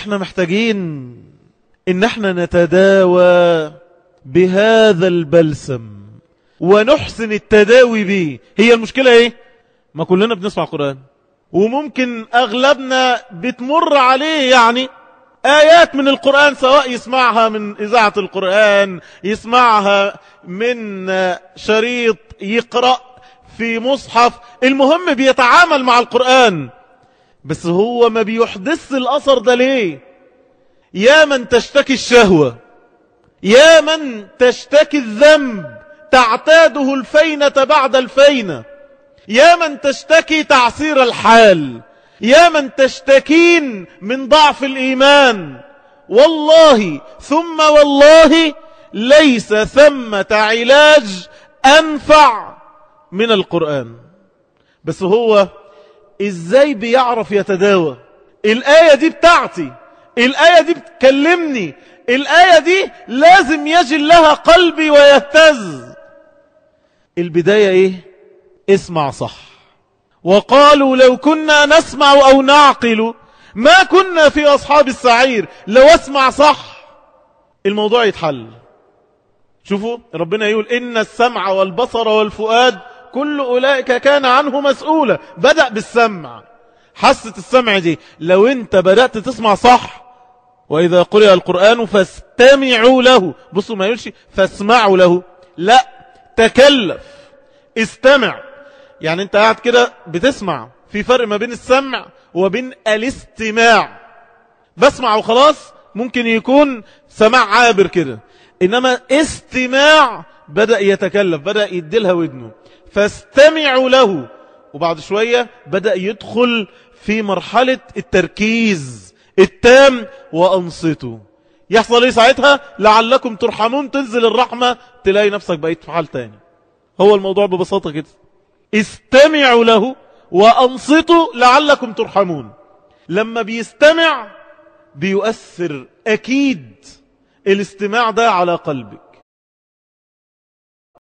إحنا محتاجين إن إحنا نتداوى بهذا البلسم ونحسن التداوي به. هي المشكلة إيه؟ ما كلنا بنسمع قرآن. وممكن أغلبنا بتمر عليه يعني آيات من القرآن سواء يسمعها من إذاعة القرآن يسمعها من شريط يقرأ في مصحف. المهم بيتعامل مع القرآن. بس هو ما بيحدث الأثر ده ليه؟ يا من تشتكي الشهوة يا من تشتكي الذنب تعتاده الفينة بعد الفينة. يا من تشتكي تعسير الحال يا من تشتكين من ضعف الإيمان. والله ثم والله ليس ثمة علاج أنفع من القرآن. بس هو إزاي بيعرف يتداوى الآية دي بتاعتي. الآية دي بتكلمني. الآية دي لازم يجل لها قلبي ويهتز. البداية إيه؟ اسمع صح. وقالوا لو كنا نسمع أو نعقل ما كنا في أصحاب السعير. لو أسمع صح الموضوع يتحل. شوفوا ربنا يقول إن السمع والبصر والفؤاد كل أولئك كان عنه مسؤولة بدأ بالسمع. حاسة السمع دي. لو انت بدأت تسمع صح وإذا قرئ القرآن فاستمعوا له. بصوا ما يقولش فاسمعوا له. لا تكلف. استمع. يعني انت قاعد كده بتسمع. في فرق ما بين السمع وبين الاستماع. بسمع وخلاص ممكن يكون سماع عابر كده. إنما استماع بدأ يتكلف بدأ يديلها ودنه. فاستمعوا له. وبعد شوية بدأ يدخل في مرحلة التركيز التام وأنصتوا يحصل إيه ساعتها؟ لعلكم ترحمون تنزل الرحمة تلاقي نفسك بقيت في حال تاني. هو الموضوع ببساطة كده. استمعوا له وأنصتوا لعلكم ترحمون. لما بيستمع بيؤثر أكيد الاستماع ده على قلبك.